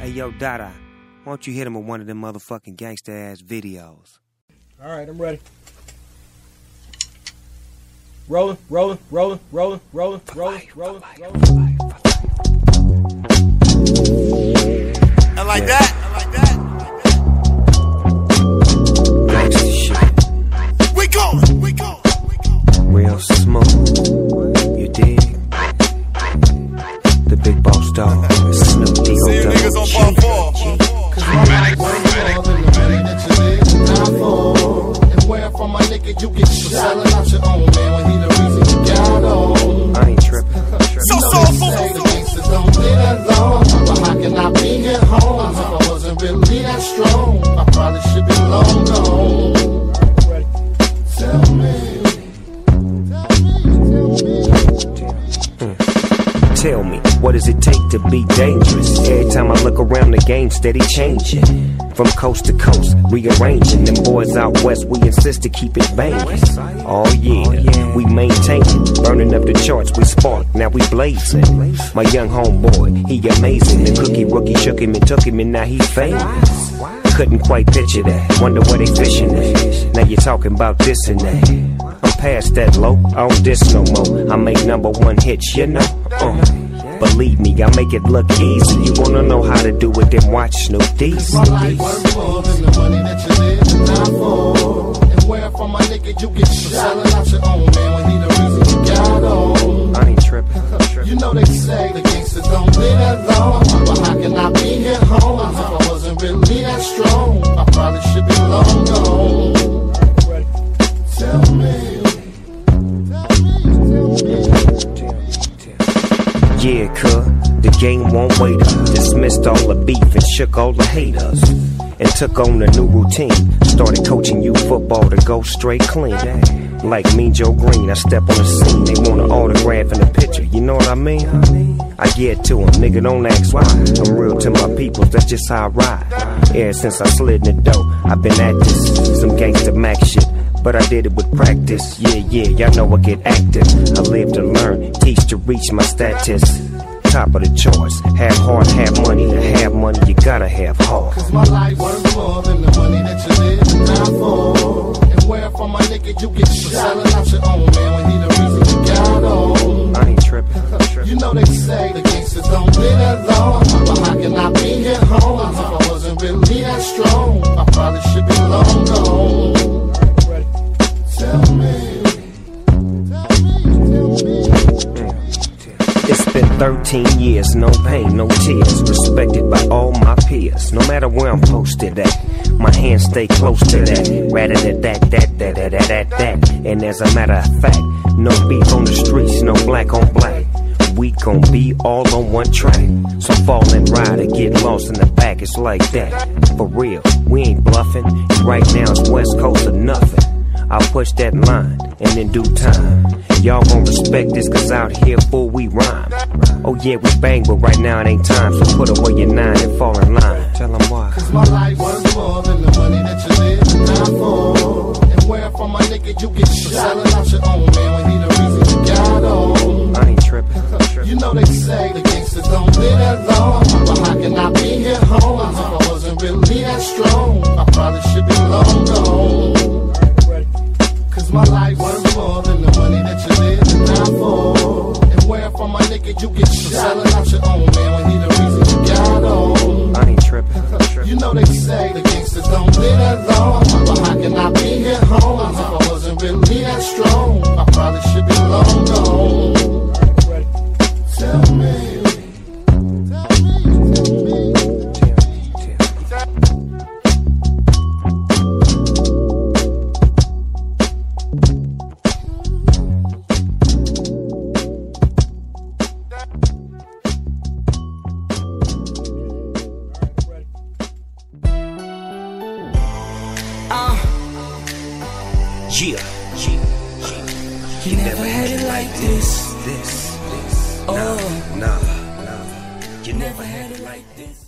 Hey, yo, Dada, why don't you hit him with one of them motherfucking gangster ass videos? All right, I'm ready. Rolling, rolling, rolling, rolling, rolling, rolling, rolling, rolling. And like that. To be dangerous? Every time I look around, the game steady changing. From coast to coast, rearranging. Them boys out west, we insist to keep it banging. Oh yeah, we maintain it. Burning up the charts, we spark, now we blazing. My young homeboy, he amazing. The cookie rookie shook him and took him, and now he famous. Couldn't quite picture that. Wonder where they fishing at. Now you're talking about this and that. I'm past that low. I don't diss no more. I make number one hits, you know. Uh, believe me, I make it look easy. You wanna know how to do it? Then watch Snoop D's. my life worth more than the money that you live for. And where from my nigga, you get selling out your own man when he the reason you got on. I ain't tripping. You know they say the gangsters don't live that long, but how can I be at home Yeah, cuh, the game won't wait up. Dismissed all the beef and shook all the haters. And took on a new routine. Started coaching you football to go straight clean. Like me, Joe Greene, I step on the scene. They want an autograph and a picture, you know what I mean? I get to to 'em, nigga, don't ask why. I'm real to my people, that's just how I ride. Ever since I slid in the door, I've been at this. Some gangsta Mac shit. But I did it with practice. Yeah, yeah, y'all know I get active. I live to learn, teach to reach my status. Top of the choice. Have heart, have money. To have money, you gotta have heart. cause my life worth more than the money that you live die for. And where from my nigga, you get shot. selling out your own man 13 years, no pain, no tears. Respected by all my peers, no matter where I'm posted at. My hands stay close to that. Rather than that, that, that, that, that, that, that. And as a matter of fact, no beef on the streets, no black on black. We gon' be all on one track. So fall and ride or get lost in the back, it's like that. For real, we ain't bluffing. Right now it's West Coast or nothing. I'll push that line, and in due time, y'all gon' respect this, cause out here, fool, we rhyme. Oh yeah, we bang, but right now it ain't time, so put away your nine and fall in line. Tell 'em why. Cause my life worth more than the money that you live to die for. And where from my nigga, you get shot. selling out your own man when he the reason you got on. I ain't tripping. You know they say the gangsters don't live that long, but how can I be at home if I wasn't really that strong? I probably should be long gone. Cause my life worth more than the money that you live to die for. And where from my nigga, you get shot. selling out your own man Yeah. You never had it like this. This, this. Oh, Nah, nah. You never had it like this.